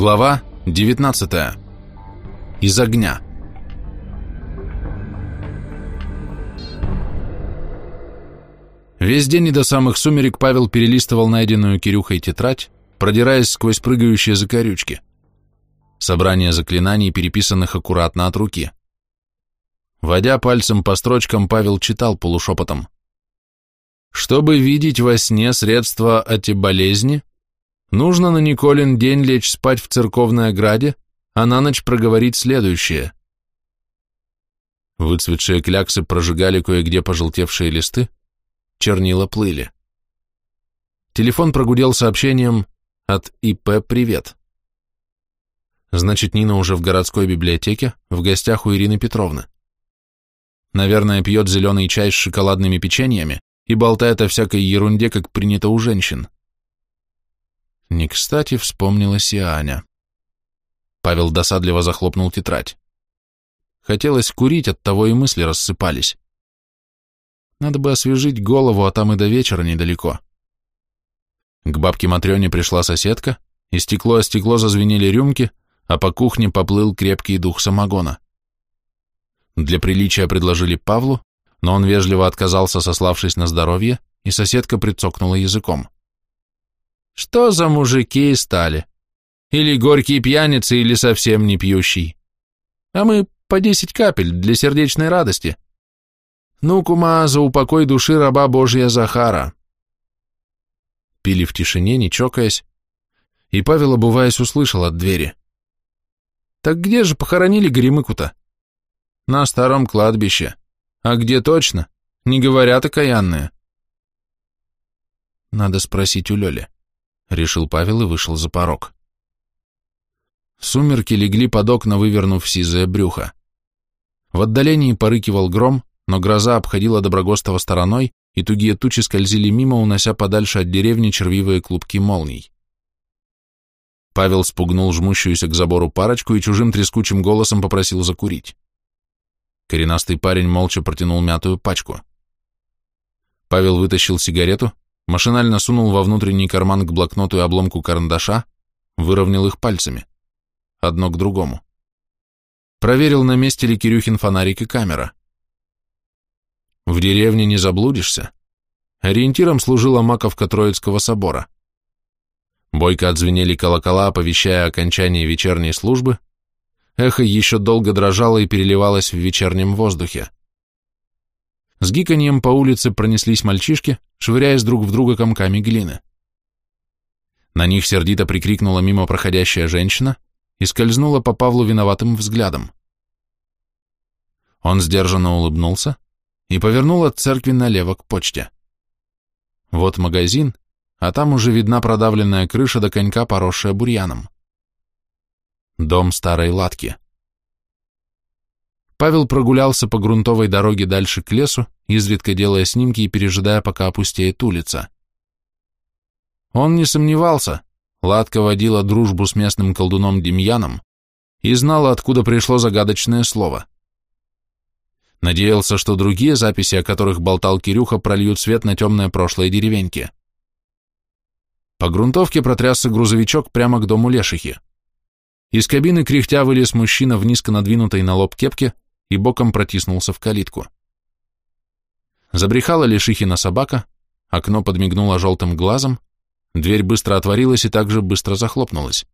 Глава 19. Из огня. Весь день и до самых сумерек Павел перелистывал найденную Кирюхой тетрадь, продираясь сквозь прыгающие закорючки. Собрание заклинаний, переписанных аккуратно от руки. Водя пальцем по строчкам, Павел читал полушепотом. «Чтобы видеть во сне средства от болезни, Нужно на Николин день лечь спать в церковной ограде, а на ночь проговорить следующее. Выцветшие кляксы прожигали кое-где пожелтевшие листы, чернила плыли. Телефон прогудел сообщением от ИП «Привет». Значит, Нина уже в городской библиотеке, в гостях у Ирины Петровны. Наверное, пьет зеленый чай с шоколадными печеньями и болтает о всякой ерунде, как принято у женщин. Не кстати вспомнилась и Аня. Павел досадливо захлопнул тетрадь. Хотелось курить, от того и мысли рассыпались. Надо бы освежить голову, а там и до вечера недалеко. К бабке Матрёне пришла соседка, и стекло о стекло зазвенели рюмки, а по кухне поплыл крепкий дух самогона. Для приличия предложили Павлу, но он вежливо отказался, сославшись на здоровье, и соседка прицокнула языком. Что за мужики стали? Или горькие пьяницы, или совсем не пьющий. А мы по десять капель для сердечной радости. Ну, кума, за упокой души раба Божья Захара. Пили в тишине, не чокаясь, и Павел, обуваясь, услышал от двери. Так где же похоронили Горемыку-то? На старом кладбище. А где точно? Не говорят окаянные. Надо спросить у Лёли решил Павел и вышел за порог. Сумерки легли под окна, вывернув сизое брюхо. В отдалении порыкивал гром, но гроза обходила Доброгостова стороной, и тугие тучи скользили мимо, унося подальше от деревни червивые клубки молний. Павел спугнул жмущуюся к забору парочку и чужим трескучим голосом попросил закурить. Коренастый парень молча протянул мятую пачку. Павел вытащил сигарету, машинально сунул во внутренний карман к блокноту и обломку карандаша, выровнял их пальцами, одно к другому. Проверил, на месте ли Кирюхин фонарик и камера. В деревне не заблудишься. Ориентиром служила маковка Троицкого собора. Бойко отзвенели колокола, оповещая окончание вечерней службы, эхо еще долго дрожало и переливалось в вечернем воздухе. С гиканьем по улице пронеслись мальчишки, швыряясь друг в друга комками глины. На них сердито прикрикнула мимо проходящая женщина и скользнула по Павлу виноватым взглядом. Он сдержанно улыбнулся и повернул от церкви налево к почте. Вот магазин, а там уже видна продавленная крыша до конька, поросшая бурьяном. Дом старой латки. Павел прогулялся по грунтовой дороге дальше к лесу, изредка делая снимки и пережидая, пока опустеет улица. Он не сомневался, Ладка водила дружбу с местным колдуном Демьяном и знала, откуда пришло загадочное слово. Надеялся, что другие записи, о которых болтал Кирюха, прольют свет на темное прошлое деревеньки. По грунтовке протрясся грузовичок прямо к дому Лешихи. Из кабины кряхтя вылез мужчина в низко надвинутой на лоб кепке и боком протиснулся в калитку. Забрехала Лешихина собака, окно подмигнуло желтым глазом, дверь быстро отворилась и также быстро захлопнулась.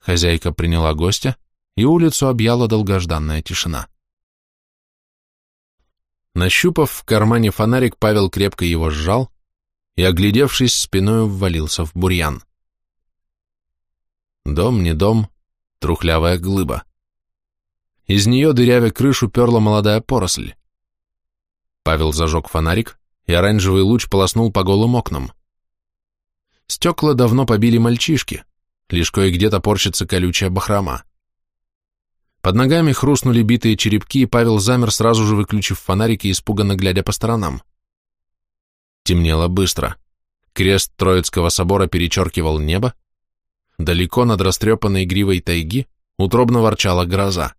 Хозяйка приняла гостя, и улицу объяла долгожданная тишина. Нащупав в кармане фонарик, Павел крепко его сжал и, оглядевшись, спиною ввалился в бурьян. Дом не дом, трухлявая глыба. Из нее, дырявя крышу, перла молодая поросль. Павел зажег фонарик, и оранжевый луч полоснул по голым окнам. Стекла давно побили мальчишки, лишь кое-где топорщится колючая бахрома. Под ногами хрустнули битые черепки, и Павел замер, сразу же выключив фонарик и испуганно глядя по сторонам. Темнело быстро. Крест Троицкого собора перечеркивал небо. Далеко над растрепанной гривой тайги утробно ворчала гроза.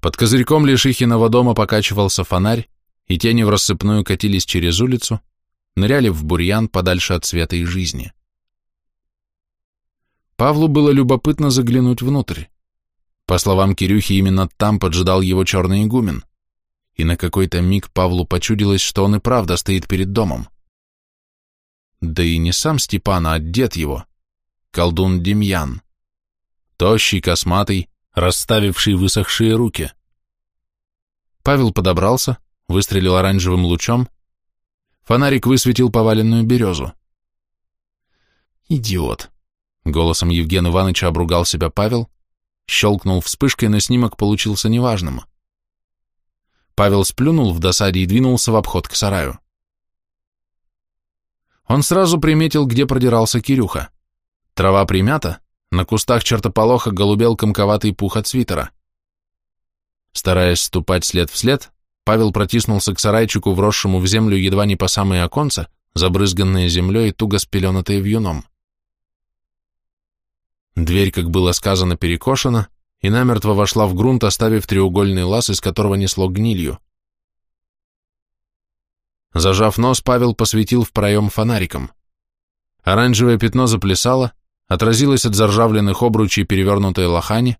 Под козырьком Лешихиного дома покачивался фонарь, и тени в рассыпную катились через улицу, ныряли в бурьян подальше от света и жизни. Павлу было любопытно заглянуть внутрь. По словам Кирюхи, именно там поджидал его черный игумен, и на какой-то миг Павлу почудилось, что он и правда стоит перед домом. Да и не сам Степан, а дед его, колдун Демьян. Тощий, косматый, расставивший высохшие руки. Павел подобрался, выстрелил оранжевым лучом, фонарик высветил поваленную березу. «Идиот!» — голосом Евгена Ивановича обругал себя Павел, щелкнул вспышкой, но снимок получился неважным. Павел сплюнул в досаде и двинулся в обход к сараю. Он сразу приметил, где продирался Кирюха. Трава примята, на кустах чертополоха голубел комковатый пух от свитера. Стараясь ступать след в след, Павел протиснулся к сарайчику, вросшему в землю едва не по самые оконца, забрызганные землей и туго спеленатые вьюном. Дверь, как было сказано, перекошена, и намертво вошла в грунт, оставив треугольный лаз, из которого несло гнилью. Зажав нос, Павел посветил в проем фонариком. Оранжевое пятно заплясало, отразилось от заржавленных обручей перевернутой лохани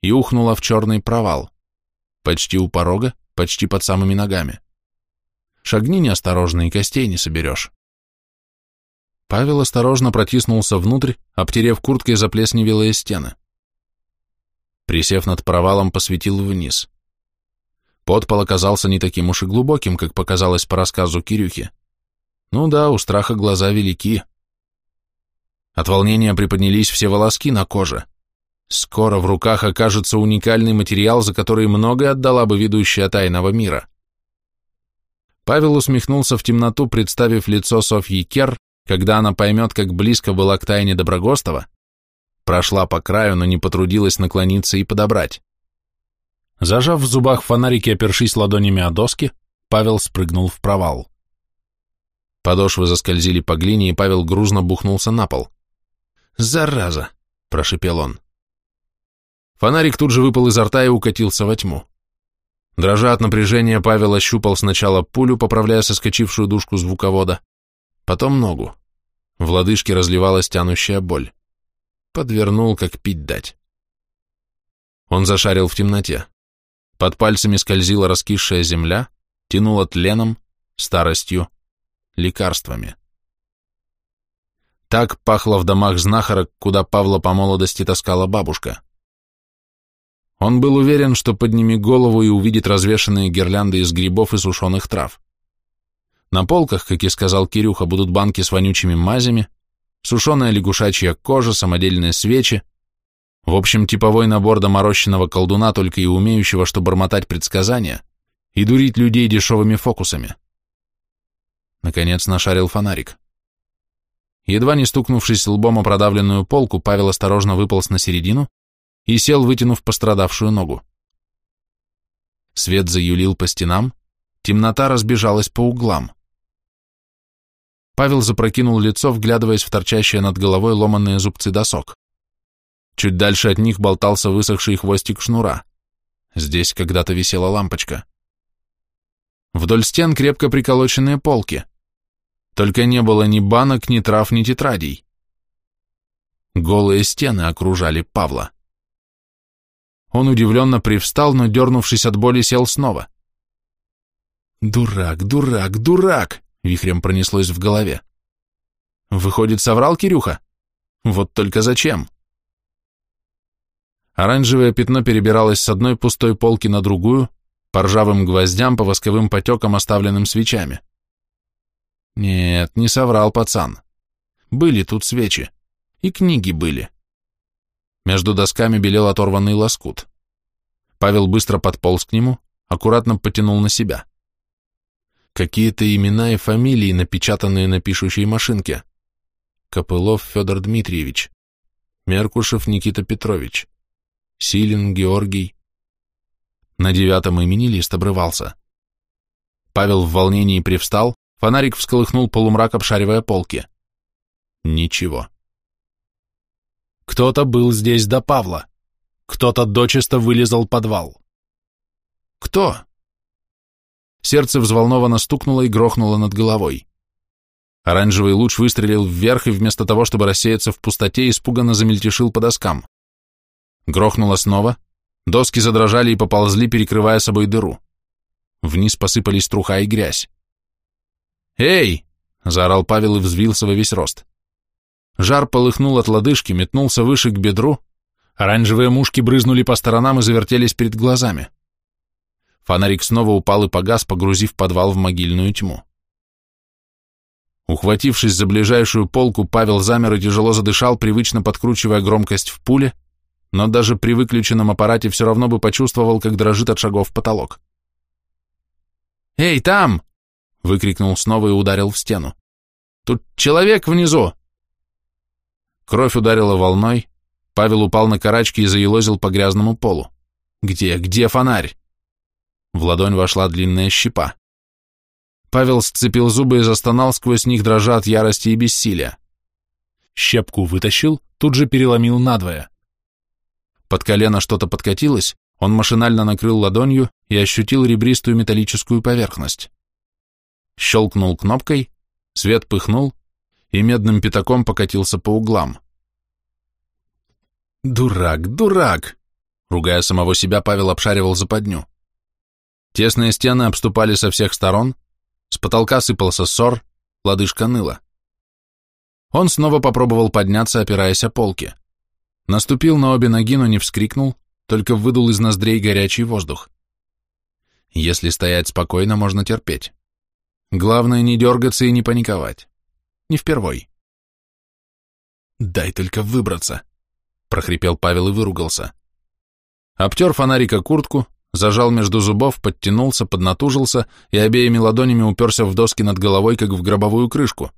и ухнуло в черный провал. Почти у порога, почти под самыми ногами. Шагни неосторожно и костей не соберешь. Павел осторожно протиснулся внутрь, обтерев курткой заплесневелые стены. Присев над провалом, посветил вниз. Подпол оказался не таким уж и глубоким, как показалось по рассказу Кирюхи. Ну да, у страха глаза велики. От волнения приподнялись все волоски на коже. Скоро в руках окажется уникальный материал, за который многое отдала бы ведущая тайного мира. Павел усмехнулся в темноту, представив лицо Софьи Кер, когда она поймет, как близко была к тайне Доброгостова, прошла по краю, но не потрудилась наклониться и подобрать. Зажав в зубах фонарики, опершись ладонями о доски, Павел спрыгнул в провал. Подошвы заскользили по глине, и Павел грузно бухнулся на пол. «Зараза!» – прошипел он. Фонарик тут же выпал изо рта и укатился во тьму. Дрожа от напряжения, Павел ощупал сначала пулю, поправляя соскочившую дужку звуковода, потом ногу. В лодыжке разливалась тянущая боль. Подвернул, как пить дать. Он зашарил в темноте. Под пальцами скользила раскисшая земля, тянула тленом, старостью, лекарствами. Так пахло в домах знахарок, куда Павла по молодости таскала бабушка. Он был уверен, что подними голову и увидит развешанные гирлянды из грибов и сушеных трав. На полках, как и сказал Кирюха, будут банки с вонючими мазями, сушеная лягушачья кожа, самодельные свечи, в общем, типовой набор доморощенного колдуна, только и умеющего, что бормотать предсказания и дурить людей дешевыми фокусами. Наконец нашарил фонарик. Едва не стукнувшись лбом о продавленную полку, Павел осторожно выполз на середину и сел, вытянув пострадавшую ногу. Свет заюлил по стенам, темнота разбежалась по углам. Павел запрокинул лицо, вглядываясь в торчащие над головой ломанные зубцы досок. Чуть дальше от них болтался высохший хвостик шнура. Здесь когда-то висела лампочка. Вдоль стен крепко приколоченные полки. Только не было ни банок, ни трав, ни тетрадей. Голые стены окружали Павла. Он удивленно привстал, но, дернувшись от боли, сел снова. «Дурак, дурак, дурак!» — вихрем пронеслось в голове. «Выходит, соврал Кирюха? Вот только зачем?» Оранжевое пятно перебиралось с одной пустой полки на другую, по ржавым гвоздям, по восковым потекам, оставленным свечами. Нет, не соврал пацан. Были тут свечи. И книги были. Между досками белел оторванный лоскут. Павел быстро подполз к нему, аккуратно потянул на себя. Какие-то имена и фамилии, напечатанные на пишущей машинке. Копылов Федор Дмитриевич. Меркушев Никита Петрович. Силин Георгий. На девятом имени лист обрывался. Павел в волнении привстал, фонарик всколыхнул полумрак, обшаривая полки. Ничего. Кто-то был здесь до Павла. Кто-то дочисто вылезал подвал. Кто? Сердце взволнованно стукнуло и грохнуло над головой. Оранжевый луч выстрелил вверх и вместо того, чтобы рассеяться в пустоте, испуганно замельтешил по доскам. Грохнуло снова, доски задрожали и поползли, перекрывая собой дыру. Вниз посыпались труха и грязь. «Эй!» — заорал Павел и взвился во весь рост. Жар полыхнул от лодыжки, метнулся выше к бедру, оранжевые мушки брызнули по сторонам и завертелись перед глазами. Фонарик снова упал и погас, погрузив подвал в могильную тьму. Ухватившись за ближайшую полку, Павел замер и тяжело задышал, привычно подкручивая громкость в пуле, но даже при выключенном аппарате все равно бы почувствовал, как дрожит от шагов потолок. «Эй, там!» — выкрикнул снова и ударил в стену. «Тут человек внизу!» Кровь ударила волной, Павел упал на карачки и заелозил по грязному полу. «Где, где фонарь?» В ладонь вошла длинная щепа. Павел сцепил зубы и застонал сквозь них, дрожа от ярости и бессилия. Щепку вытащил, тут же переломил надвое. Под колено что-то подкатилось, он машинально накрыл ладонью и ощутил ребристую металлическую поверхность. Щелкнул кнопкой, свет пыхнул, и медным пятаком покатился по углам. «Дурак, дурак!» Ругая самого себя, Павел обшаривал западню. Тесные стены обступали со всех сторон, с потолка сыпался ссор, лодыжка ныла. Он снова попробовал подняться, опираясь о полки. Наступил на обе ноги, но не вскрикнул, только выдул из ноздрей горячий воздух. Если стоять спокойно, можно терпеть. Главное не дергаться и не паниковать. Не впервой. «Дай только выбраться», — прохрипел Павел и выругался. Обтер фонарика куртку, зажал между зубов, подтянулся, поднатужился и обеими ладонями уперся в доски над головой, как в гробовую крышку.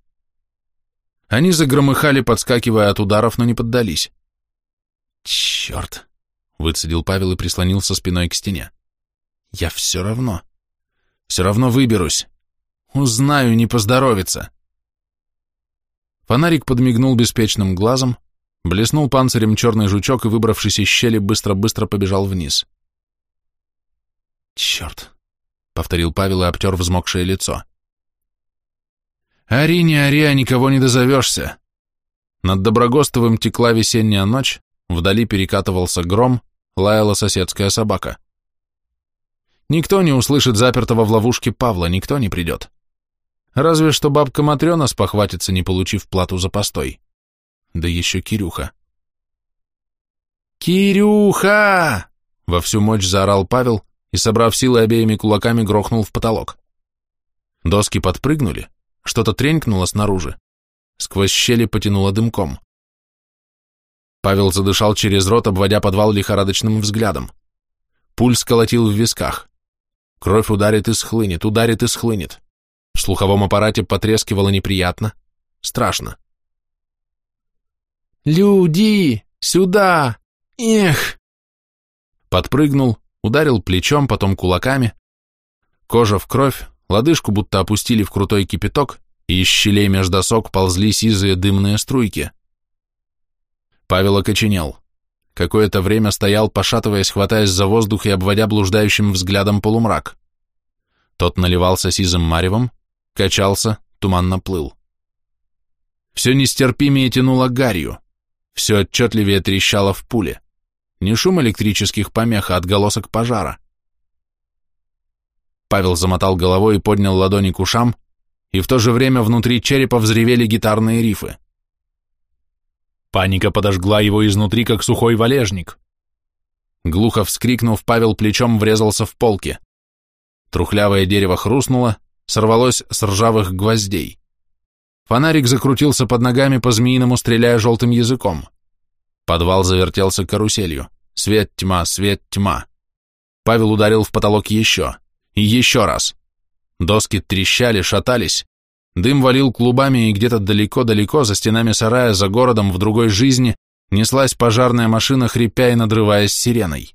Они загромыхали, подскакивая от ударов, но не поддались. «Черт!» — выцедил Павел и прислонился спиной к стене. «Я все равно, все равно выберусь. Узнаю, не поздоровится». Фонарик подмигнул беспечным глазом, блеснул панцирем черный жучок и, выбравшись из щели, быстро-быстро побежал вниз. «Черт!» — повторил Павел и обтер взмокшее лицо. «Ори, не ори, а никого не дозовешься!» Над Доброгостовым текла весенняя ночь, вдали перекатывался гром, лаяла соседская собака. Никто не услышит запертого в ловушке Павла, никто не придет. Разве что бабка Матрена спохватится, не получив плату за постой. Да еще Кирюха. «Кирюха!» — во всю мощь заорал Павел, и, собрав силы обеими кулаками, грохнул в потолок. Доски подпрыгнули, что-то тренькнуло снаружи. Сквозь щели потянуло дымком. Павел задышал через рот, обводя подвал лихорадочным взглядом. Пульс колотил в висках. Кровь ударит и схлынет, ударит и схлынет. В слуховом аппарате потрескивало неприятно, страшно. «Люди! Сюда! Эх!» Подпрыгнул, Ударил плечом, потом кулаками. Кожа в кровь, лодыжку будто опустили в крутой кипяток, и из щелей меж досок ползли сизые дымные струйки. Павел окоченел. Какое-то время стоял, пошатываясь, хватаясь за воздух и обводя блуждающим взглядом полумрак. Тот наливался сизым маревом, качался, туманно плыл. Все нестерпимее тянуло гарью, все отчетливее трещало в пуле. Не шум электрических помех, а отголосок пожара. Павел замотал головой и поднял ладони к ушам, и в то же время внутри черепа взревели гитарные рифы. Паника подожгла его изнутри, как сухой валежник. Глухо вскрикнув, Павел плечом врезался в полки. Трухлявое дерево хрустнуло, сорвалось с ржавых гвоздей. Фонарик закрутился под ногами по-змеиному, стреляя желтым языком. Подвал завертелся каруселью. Свет, тьма, свет, тьма. Павел ударил в потолок еще. И еще раз. Доски трещали, шатались. Дым валил клубами, и где-то далеко-далеко, за стенами сарая, за городом, в другой жизни, неслась пожарная машина, хрипя и надрываясь сиреной.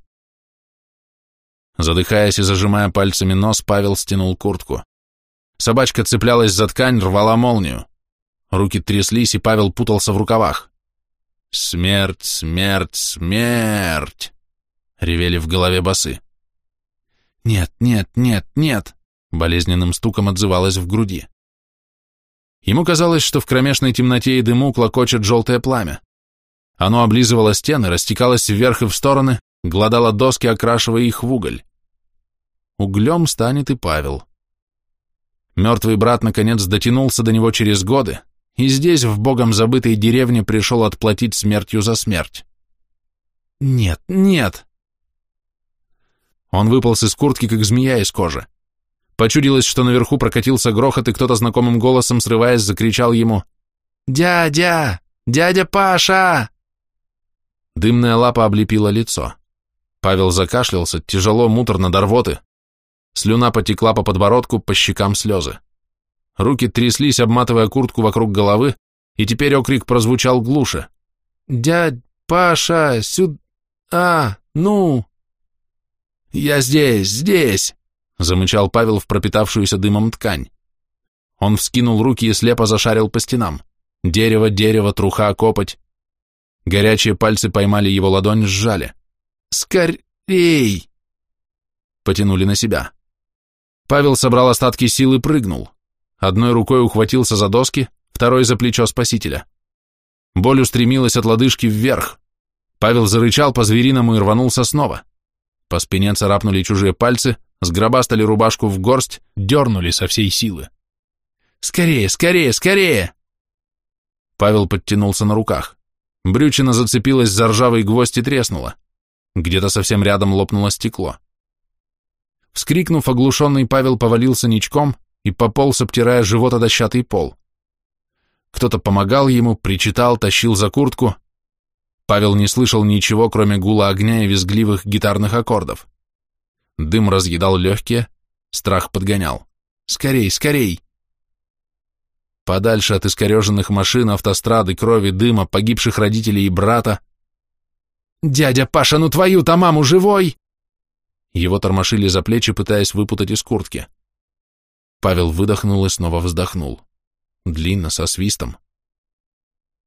Задыхаясь и зажимая пальцами нос, Павел стянул куртку. Собачка цеплялась за ткань, рвала молнию. Руки тряслись, и Павел путался в рукавах. «Смерть, смерть, смерть!» — ревели в голове басы. «Нет, нет, нет, нет!» — болезненным стуком отзывалась в груди. Ему казалось, что в кромешной темноте и дыму клокочет желтое пламя. Оно облизывало стены, растекалось вверх и в стороны, гладало доски, окрашивая их в уголь. Углем станет и Павел. Мертвый брат наконец дотянулся до него через годы, и здесь, в богом забытой деревне, пришел отплатить смертью за смерть. Нет, нет. Он выполз из куртки, как змея из кожи. Почудилось, что наверху прокатился грохот, и кто-то знакомым голосом, срываясь, закричал ему «Дядя! Дядя Паша!» Дымная лапа облепила лицо. Павел закашлялся, тяжело, муторно, до рвоты. Слюна потекла по подбородку, по щекам слезы. Руки тряслись, обматывая куртку вокруг головы, и теперь окрик прозвучал глуше. «Дядь Паша, сюда! А, ну!» «Я здесь, здесь!» замычал Павел в пропитавшуюся дымом ткань. Он вскинул руки и слепо зашарил по стенам. Дерево, дерево, труха, копоть. Горячие пальцы поймали его ладонь, сжали. «Скорей!» Потянули на себя. Павел собрал остатки сил и прыгнул. Одной рукой ухватился за доски, второй за плечо спасителя. Боль устремилась от лодыжки вверх. Павел зарычал по-звериному и рванулся снова. По спине царапнули чужие пальцы, сгробастали рубашку в горсть, дернули со всей силы. «Скорее, скорее, скорее!» Павел подтянулся на руках. Брючина зацепилась за ржавый гвоздь и треснула. Где-то совсем рядом лопнуло стекло. Вскрикнув, оглушенный Павел повалился ничком и пополз, обтирая живот о дощатый пол. Кто-то помогал ему, причитал, тащил за куртку. Павел не слышал ничего, кроме гула огня и визгливых гитарных аккордов. Дым разъедал легкие, страх подгонял. «Скорей, скорей!» Подальше от искореженных машин, автострады, крови, дыма, погибших родителей и брата. «Дядя Паша, ну твою-то маму живой!» Его тормошили за плечи, пытаясь выпутать из куртки. Павел выдохнул и снова вздохнул. Длинно, со свистом.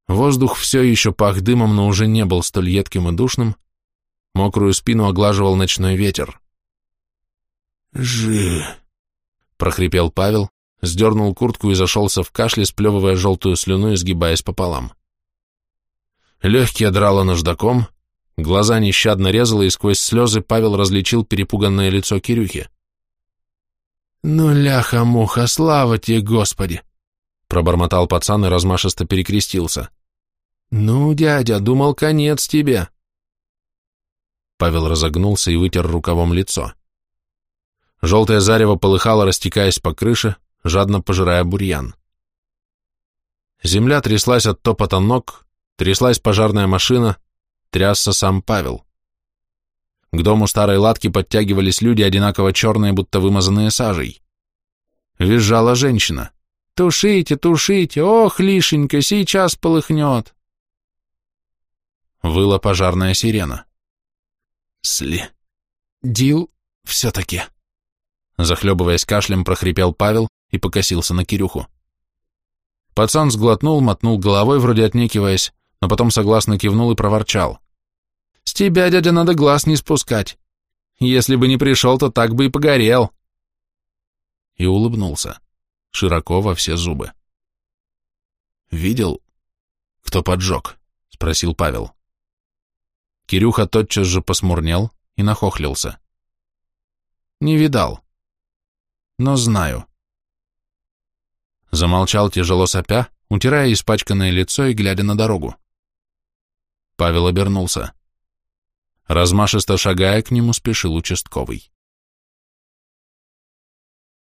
Воздух все еще пах дымом, но уже не был столь едким и душным. Мокрую спину оглаживал ночной ветер. «Жи!» — прохрипел Павел, сдернул куртку и зашелся в кашле, сплевывая желтую слюну и сгибаясь пополам. Легкие драло наждаком, глаза нещадно резало, и сквозь слезы Павел различил перепуганное лицо Кирюхи. «Ну, ляха-муха, слава тебе, Господи!» — пробормотал пацан и размашисто перекрестился. «Ну, дядя, думал, конец тебе!» Павел разогнулся и вытер рукавом лицо. Желтое зарево полыхало, растекаясь по крыше, жадно пожирая бурьян. Земля тряслась от топота ног, тряслась пожарная машина, трясся сам Павел. К дому старой латки подтягивались люди, одинаково черные, будто вымазанные сажей. Визжала женщина. «Тушите, тушите! Ох, лишенька, сейчас полыхнет!» Выла пожарная сирена. «Сли... Дил все-таки...» Захлебываясь кашлем, прохрипел Павел и покосился на Кирюху. Пацан сглотнул, мотнул головой, вроде отнекиваясь, но потом согласно кивнул и проворчал. «С тебя, дядя, надо глаз не спускать. Если бы не пришел, то так бы и погорел». И улыбнулся, широко во все зубы. «Видел, кто поджег?» — спросил Павел. Кирюха тотчас же посмурнел и нахохлился. «Не видал но знаю. Замолчал тяжело сопя, утирая испачканное лицо и глядя на дорогу. Павел обернулся. Размашисто шагая к нему, спешил участковый.